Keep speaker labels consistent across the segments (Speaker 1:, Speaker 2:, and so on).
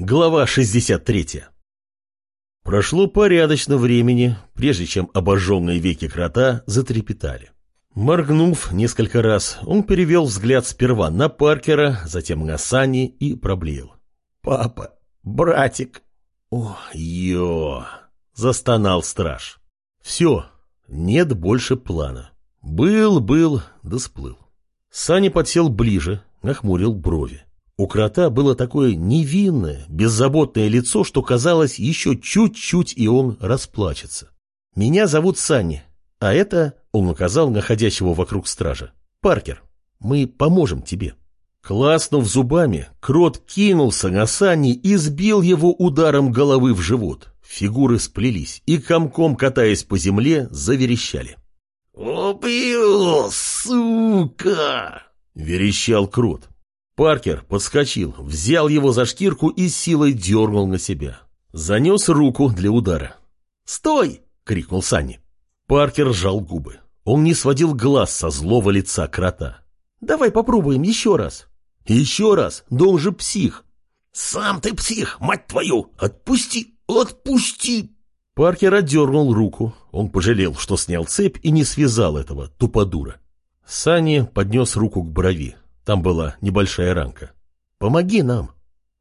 Speaker 1: Глава 63 Прошло порядочно времени, прежде чем обожженные веки крота затрепетали. Моргнув несколько раз, он перевел взгляд сперва на Паркера, затем на Сани и проблеял. «Папа, братик!» «О, ё!» — застонал страж. «Все, нет больше плана. Был, был, да сплыл». Сани подсел ближе, нахмурил брови. У крота было такое невинное, беззаботное лицо, что казалось, еще чуть-чуть, и он расплачется. «Меня зовут Санни, а это...» — он указал находящего вокруг стража. «Паркер, мы поможем тебе». Класнув зубами, крот кинулся на Санни и сбил его ударом головы в живот. Фигуры сплелись и, комком катаясь по земле, заверещали.
Speaker 2: «Убил, сука!»
Speaker 1: — верещал крот. Паркер подскочил, взял его за шкирку и силой дернул на себя. Занес руку для удара. «Стой!» — крикнул Санни. Паркер сжал губы. Он не сводил глаз со злого лица крота. «Давай попробуем еще раз». «Еще раз? Да он же псих!»
Speaker 2: «Сам ты псих, мать твою! Отпусти! Отпусти!»
Speaker 1: Паркер отдернул руку. Он пожалел, что снял цепь и не связал этого, туподура. Санни поднес руку к брови. Там была небольшая ранка. «Помоги нам!»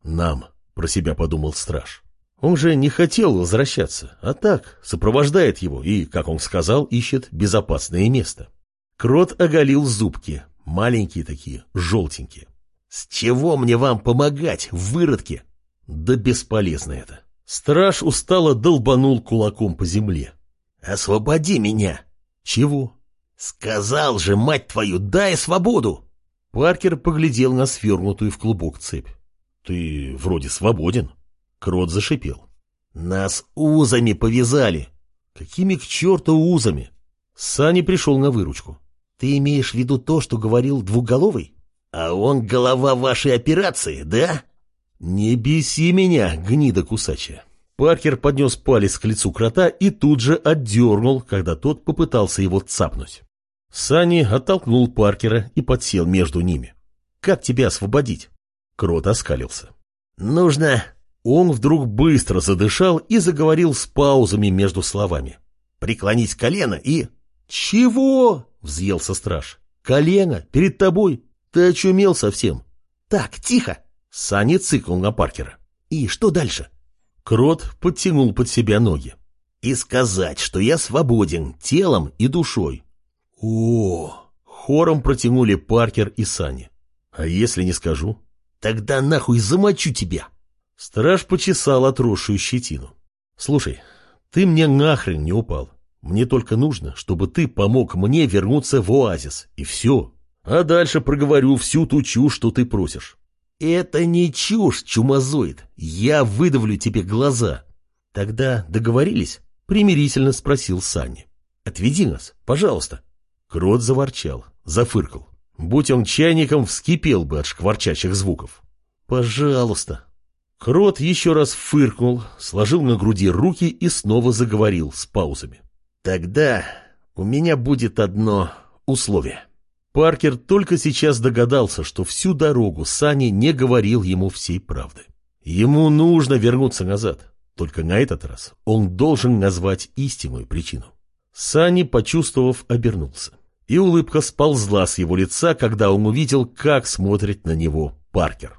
Speaker 1: «Нам!» — про себя подумал страж. Он же не хотел возвращаться, а так сопровождает его и, как он сказал, ищет безопасное место. Крот оголил зубки, маленькие такие, желтенькие. «С чего мне вам помогать, выродки?» «Да бесполезно это!» Страж устало долбанул кулаком по земле.
Speaker 2: «Освободи меня!»
Speaker 1: «Чего?»
Speaker 2: «Сказал же, мать твою, дай свободу!»
Speaker 1: Паркер поглядел на свернутую в клубок цепь. «Ты вроде свободен». Крот зашипел. «Нас узами повязали». «Какими к черту узами?» Сани пришел на выручку. «Ты имеешь в виду то, что говорил двухголовый?»
Speaker 2: «А он голова вашей операции, да?»
Speaker 1: «Не беси меня, гнида кусачая». Паркер поднес палец к лицу крота и тут же отдернул, когда тот попытался его цапнуть. Сани оттолкнул Паркера и подсел между ними. «Как тебя освободить?» Крот оскалился. «Нужно...» Он вдруг быстро задышал и заговорил с паузами между словами. «Преклонить колено и...» «Чего?» — взъелся страж. «Колено? Перед тобой? Ты очумел совсем?» «Так, тихо!» Сани цикнул на Паркера. «И что дальше?» Крот подтянул под себя ноги. «И сказать, что я свободен телом и душой. О, хором протянули Паркер и Сани. А если не скажу? Тогда нахуй замочу тебя. Страж почесал отросшую щетину. Слушай, ты мне нахрен не упал. Мне только нужно, чтобы ты помог мне вернуться в оазис, и все. А дальше проговорю всю ту чушь, что ты просишь. Это не чушь, чумазоид. Я выдавлю тебе глаза. Тогда договорились? Примирительно спросил Санни. Отведи нас, пожалуйста. Крот заворчал, зафыркал. Будь он чайником, вскипел бы от шкварчащих звуков. «Пожалуйста». Крот еще раз фыркнул, сложил на груди руки и снова заговорил с паузами. «Тогда у меня будет одно условие». Паркер только сейчас догадался, что всю дорогу Сани не говорил ему всей правды. Ему нужно вернуться назад, только на этот раз он должен назвать истинную причину. Сани, почувствовав, обернулся. И улыбка сползла с его лица, когда он увидел, как смотрит на него Паркер.